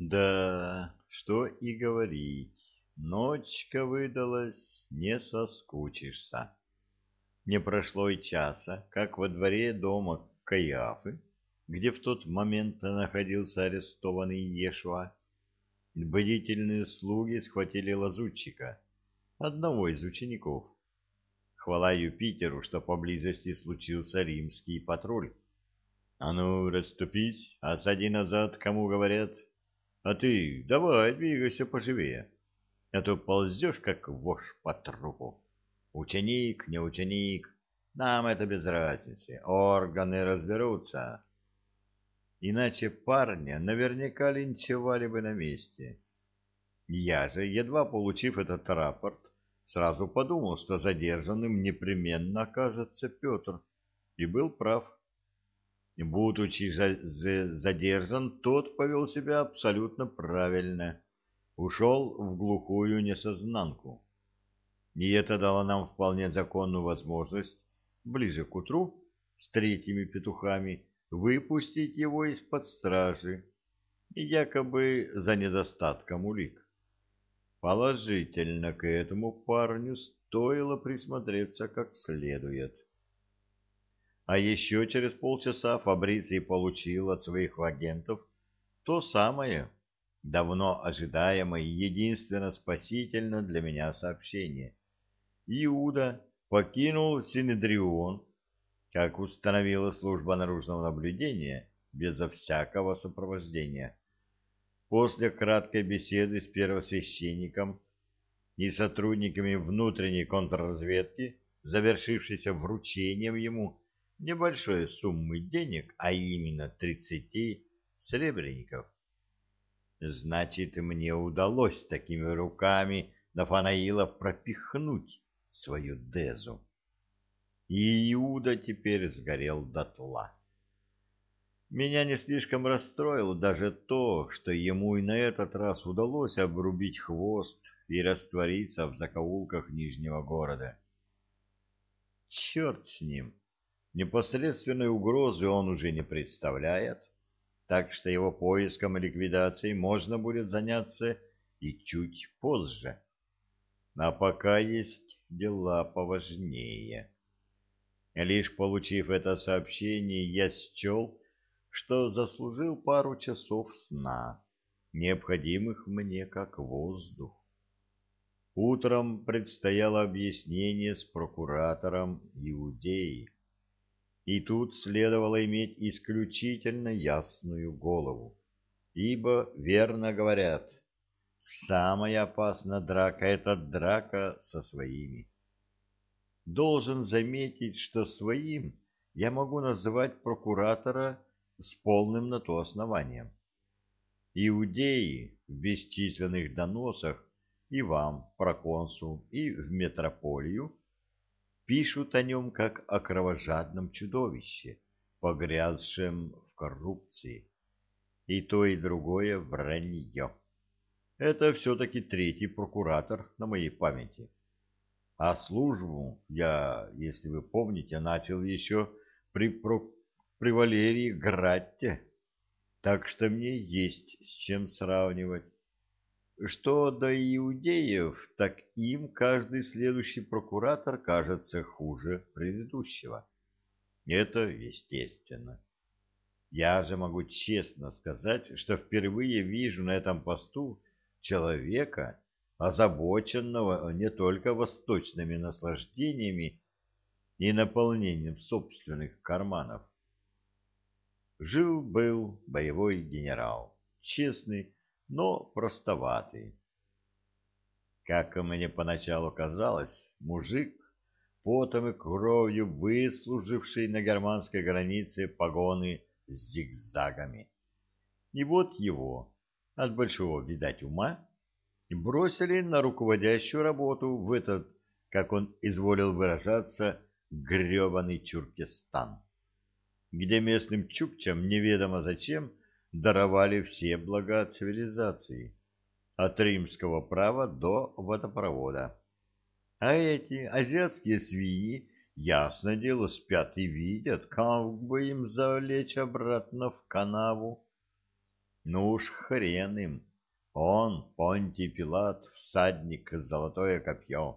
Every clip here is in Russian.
Да, что и говорить, ночка выдалась, не соскучишься. Не прошло и часа, как во дворе дома Каиафы, где в тот момент находился арестованный Ешуа, бдительные слуги схватили лазутчика, одного из учеников. Хвала Юпитеру, что поблизости случился римский патруль. А ну, расступись, осади назад, кому говорят — а ты давай двигайся поживее, а то ползешь, как вошь по трупу. Ученик, не ученик, нам это без разницы, органы разберутся. Иначе парня наверняка линчевали бы на месте. Я же, едва получив этот рапорт, сразу подумал, что задержанным непременно окажется Петр, и был прав. Будучи задержан, тот повел себя абсолютно правильно. Ушел в глухую несознанку. И это дало нам вполне законную возможность ближе к утру с третьими петухами выпустить его из-под стражи, якобы за недостатком улик. Положительно к этому парню стоило присмотреться как следует. А еще через полчаса Фабриций получил от своих агентов то самое, давно ожидаемое и единственно спасительно для меня сообщение. Иуда покинул Синедрион, как установила служба наружного наблюдения, безо всякого сопровождения. После краткой беседы с первосвященником и сотрудниками внутренней контрразведки, завершившейся вручением ему небольшой суммы денег, а именно тридцати сребреников. Значит, мне удалось такими руками Нафанаила пропихнуть свою Дезу. И Иуда теперь сгорел дотла. Меня не слишком расстроило даже то, что ему и на этот раз удалось обрубить хвост и раствориться в закоулках Нижнего города. Черт с ним! Непосредственной угрозы он уже не представляет, так что его поиском и ликвидацией можно будет заняться и чуть позже. А пока есть дела поважнее. Лишь получив это сообщение, я счел, что заслужил пару часов сна, необходимых мне как воздух. Утром предстояло объяснение с прокуратором Иудеи. И тут следовало иметь исключительно ясную голову, ибо, верно говорят, самая опасная драка — это драка со своими. Должен заметить, что своим я могу называть прокуратора с полным на то основанием. Иудеи в бесчисленных доносах и вам, проконсул, и в метрополию пишут о нем как о кровожадном чудовище, погрязшем в коррупции. И то, и другое вранье. Это все-таки третий прокуратор на моей памяти. А службу я, если вы помните, начал еще при, про... при Валерии Гратте. Так что мне есть с чем сравнивать. Что до иудеев, так им каждый следующий прокуратор кажется хуже предыдущего. Это естественно. Я же могу честно сказать, что впервые вижу на этом посту человека, озабоченного не только восточными наслаждениями и наполнением собственных карманов. Жил-был боевой генерал, честный, но простоватый. Как мне поначалу казалось, мужик, потом и кровью выслуживший на германской границе погоны с зигзагами. И вот его, от большого, видать, ума, бросили на руководящую работу в этот, как он изволил выражаться, гребаный Чуркестан, где местным чукчам неведомо зачем даровали все блага цивилизации, от римского права до водопровода. А эти азиатские свиньи, ясно дело, спят и видят, как бы им залечь обратно в канаву. Ну уж хрен им. Он, Понтий Пилат, всадник, золотое копье,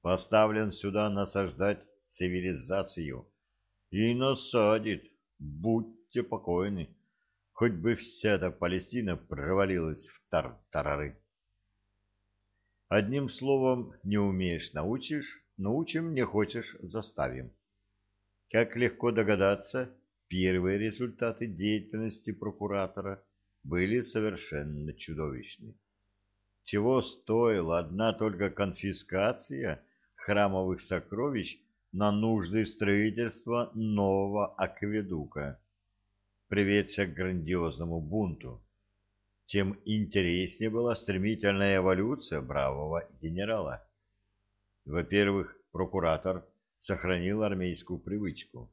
поставлен сюда насаждать цивилизацию. И насадит, будьте покойны, хоть бы вся эта Палестина провалилась в тартарары. Одним словом, не умеешь — научишь, научим, не хочешь — заставим. Как легко догадаться, первые результаты деятельности прокуратора были совершенно чудовищны. Чего стоила одна только конфискация храмовых сокровищ на нужды строительства нового акведука, приведшая к грандиозному бунту. Тем интереснее была стремительная эволюция бравого генерала. Во-первых, прокуратор сохранил армейскую привычку.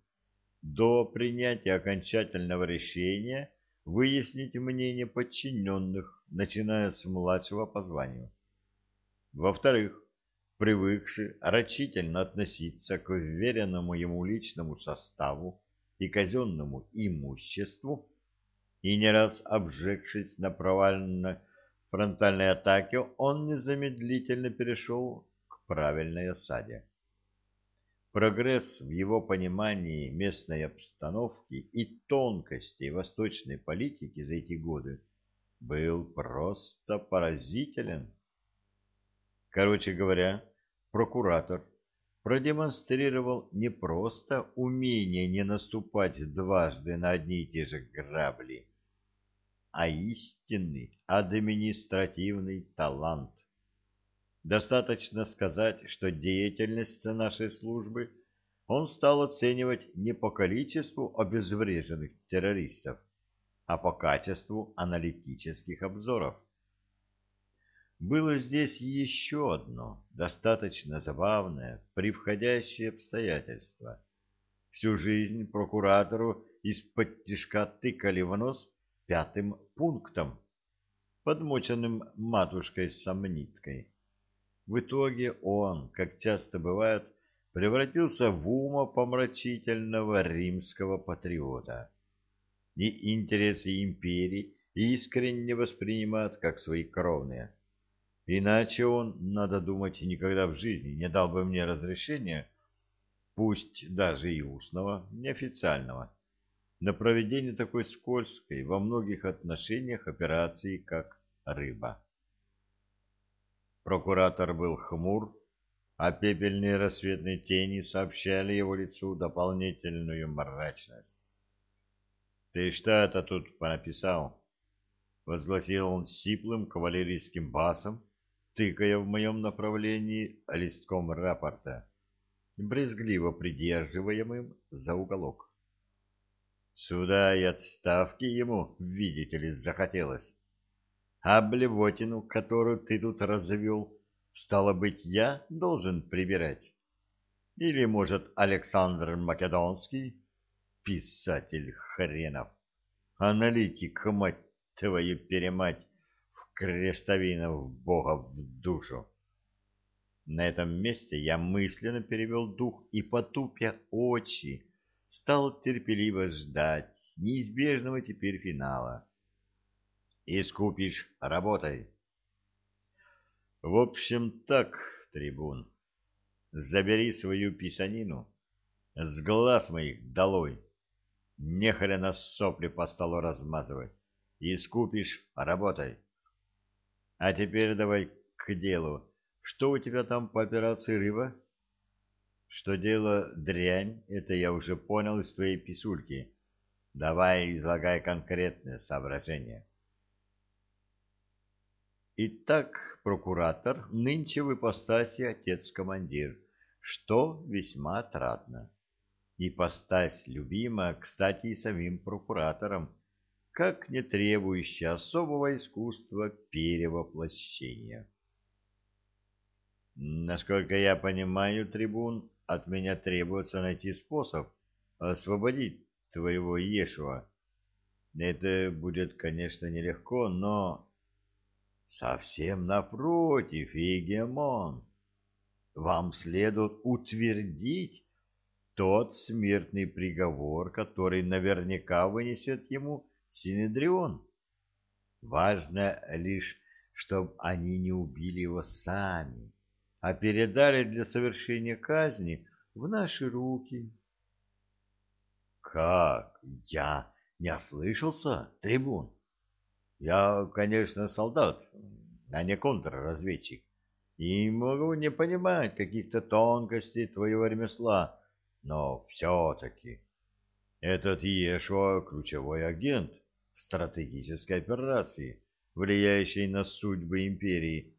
До принятия окончательного решения выяснить мнение подчиненных, начиная с младшего по званию. Во-вторых, привыкший рачительно относиться к уверенному ему личному составу и казенному имуществу, и не раз обжегшись на провальной фронтальной атаке, он незамедлительно перешел к правильной осаде. Прогресс в его понимании местной обстановки и тонкостей восточной политики за эти годы был просто поразителен. Короче говоря, прокуратор продемонстрировал не просто умение не наступать дважды на одни и те же грабли, а истинный административный талант. Достаточно сказать, что деятельность нашей службы он стал оценивать не по количеству обезвреженных террористов, а по качеству аналитических обзоров. Было здесь еще одно, достаточно забавное, превходящее обстоятельство. Всю жизнь прокуратору из-под тишка тыкали в нос пятым пунктом, подмоченным матушкой-сомниткой. В итоге он, как часто бывает, превратился в умопомрачительного римского патриота. И интересы империи искренне воспринимает как свои кровные. Иначе он, надо думать, никогда в жизни не дал бы мне разрешения, пусть даже и устного, неофициального, на проведение такой скользкой во многих отношениях операции, как рыба. Прокуратор был хмур, а пепельные рассветные тени сообщали его лицу дополнительную мрачность. — Ты что это тут понаписал? — возгласил он сиплым кавалерийским басом, тыкая в моем направлении листком рапорта, брезгливо придерживаемым за уголок. Сюда и отставки ему, видите ли, захотелось. А блевотину, которую ты тут развел, стало быть, я должен прибирать. Или, может, Александр Македонский, писатель хренов, аналитик, мать твою перемать, в крестовину в Бога в душу. На этом месте я мысленно перевел дух и, потупя очи, стал терпеливо ждать неизбежного теперь финала. Искупишь — работай. В общем, так, трибун, забери свою писанину, с глаз моих долой, нехря на сопли по столу размазывай. Искупишь — работай. А теперь давай к делу. Что у тебя там по операции «Рыба»? Что дело дрянь, это я уже понял из твоей писульки. Давай излагай конкретные соображения. Итак, прокуратор нынче в ипостаси отец-командир, что весьма отрадно. Ипостась любима, кстати, и самим прокуратором, как не требующая особого искусства перевоплощения. Насколько я понимаю, трибун, от меня требуется найти способ освободить твоего Ешуа. Это будет, конечно, нелегко, но... Совсем напротив, Егемон. Вам следует утвердить тот смертный приговор, который наверняка вынесет ему Синедрион, Важно лишь, чтобы они не убили его сами, а передали для совершения казни в наши руки. Как? Я не ослышался, трибун? Я, конечно, солдат, а не контрразведчик, и могу не понимать каких-то тонкостей твоего ремесла, но все-таки этот Иешуа — ключевой агент стратегической операции, влияющей на судьбы империи.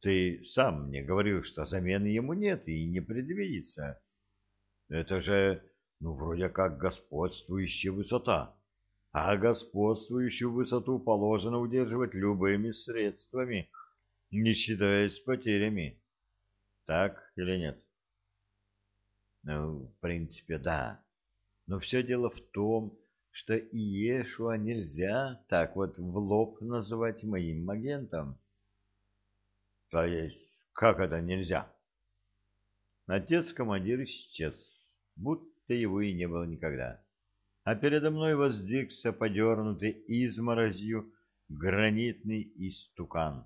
Ты сам мне говорил, что замены ему нет и не предвидится. Это же, ну, вроде как господствующая высота а господствующую высоту положено удерживать любыми средствами, не считаясь потерями. Так или нет? Ну, в принципе, да. Но все дело в том, что Иешуа нельзя так вот в лоб называть моим агентом. То есть, как это нельзя? Отец-командир исчез, будто его и не было никогда а передо мной воздвигся подернутый изморозью гранитный истукан.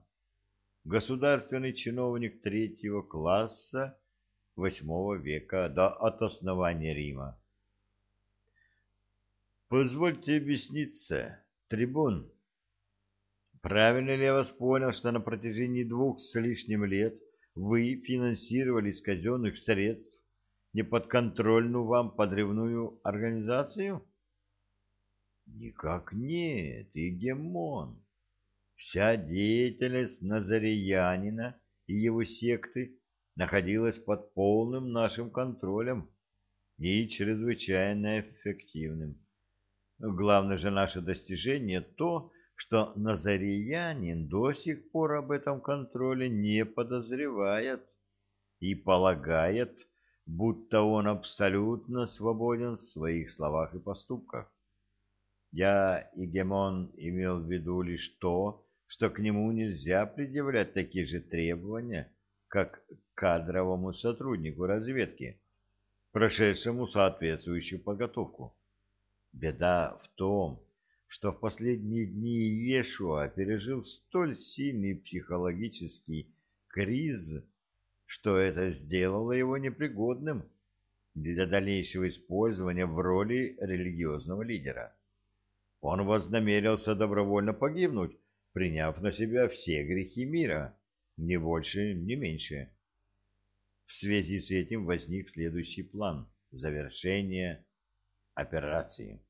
Государственный чиновник третьего класса восьмого века до от основания Рима. Позвольте объясниться, трибун. Правильно ли я вас понял, что на протяжении двух с лишним лет вы финансировали из казенных средств неподконтрольную вам подрывную организацию? Никак нет, Игемон. Вся деятельность Назареянина и его секты находилась под полным нашим контролем и чрезвычайно эффективным. Главное же наше достижение то, что Назареянин до сих пор об этом контроле не подозревает и полагает, будто он абсолютно свободен в своих словах и поступках. Я, Игемон, имел в виду лишь то, что к нему нельзя предъявлять такие же требования, как к кадровому сотруднику разведки, прошедшему соответствующую подготовку. Беда в том, что в последние дни Иешуа пережил столь сильный психологический криз, что это сделало его непригодным для дальнейшего использования в роли религиозного лидера. Он вознамерился добровольно погибнуть, приняв на себя все грехи мира, ни больше, ни меньше. В связи с этим возник следующий план завершения операции.